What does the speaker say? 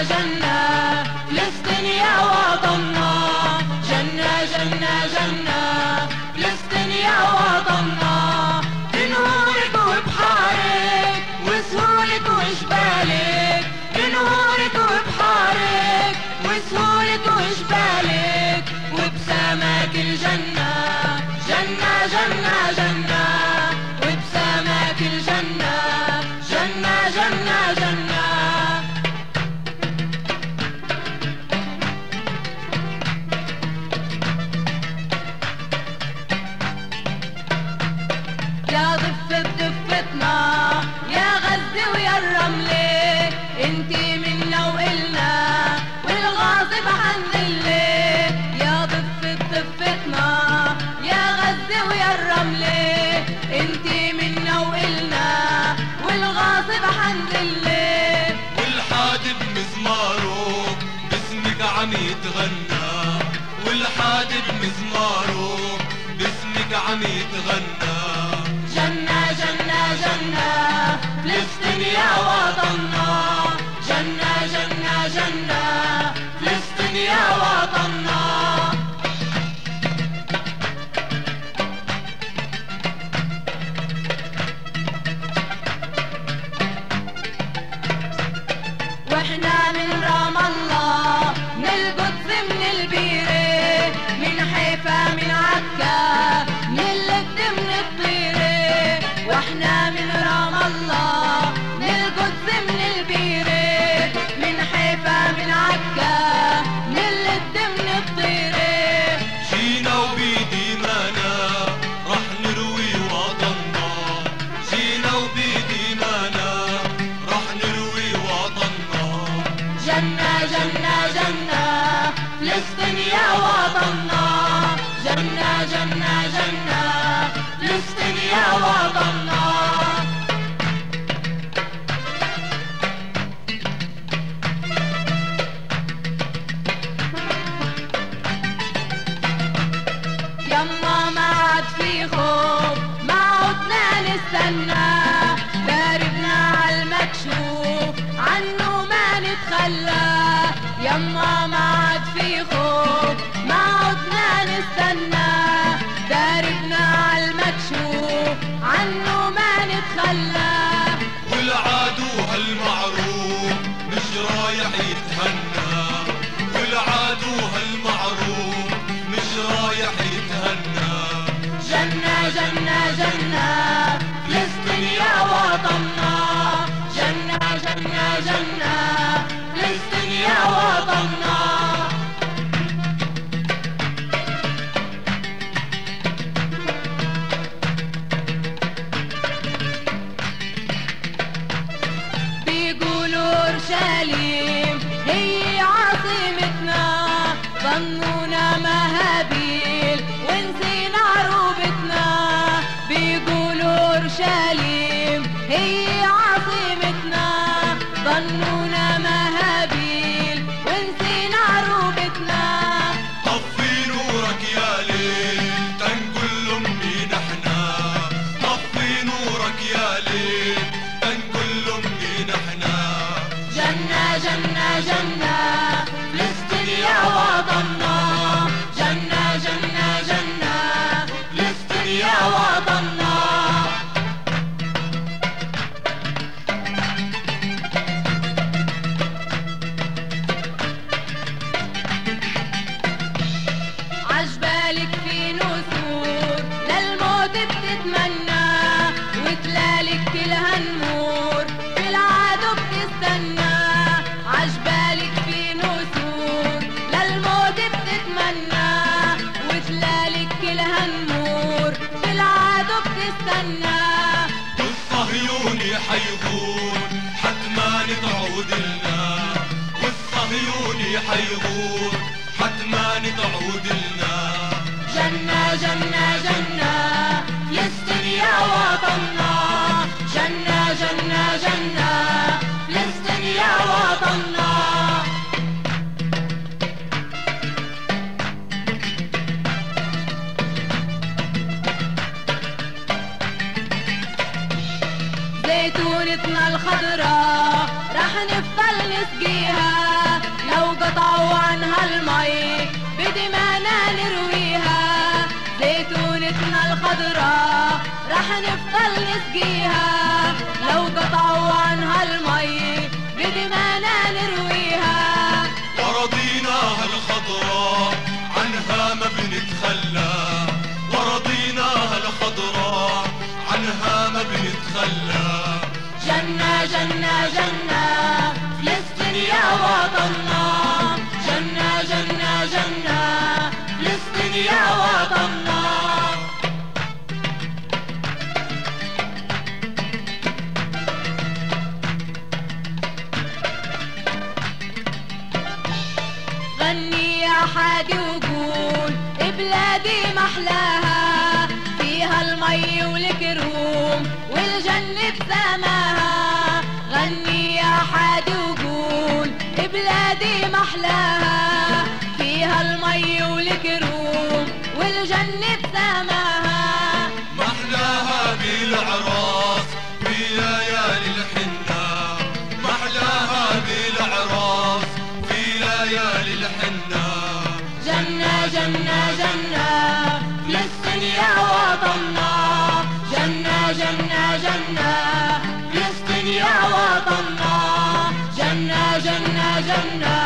भजन مزمارو باسمك عم يتغنى. والحاد بمزماره باسمك عم يتغنى. جنة جنة جنة. فلسطين يا وطننا. جنة جنة. فلسطين يا وطننا يما ما عاد في خوف ما عدنا نستنى. أورشليم هي عاصمتنا ظنونا مهابيل ونسينا عروبتنا بيقولوا أورشليم هي واللي حيغور حتما تعود لنا. جنة جنة جنة فلسطين يا وطننا. جنة جنة جنة فلسطين يا وطننا. زيتونتنا الخضراء رح نفضل نسقيها. قطعوا عنها المي بدمانا نرويها زيتونتنا الخضراء رح نفضل نسقيها. لو قطعوا عنها المي بدمانا نرويها. ورضيناها الخضراء عنها ما بنتخلى. ورضيناها الخضراء عنها ما بنتخلى. أحلاها فيها المي والكروم والجنة بسماها غني يا حادي وقول بلادي محلاها. فيها المي والكروم والجنة بسماها محلاها بالعراس في ليالي الحنة محلاها بالعراس في ليالي الحنة Jannah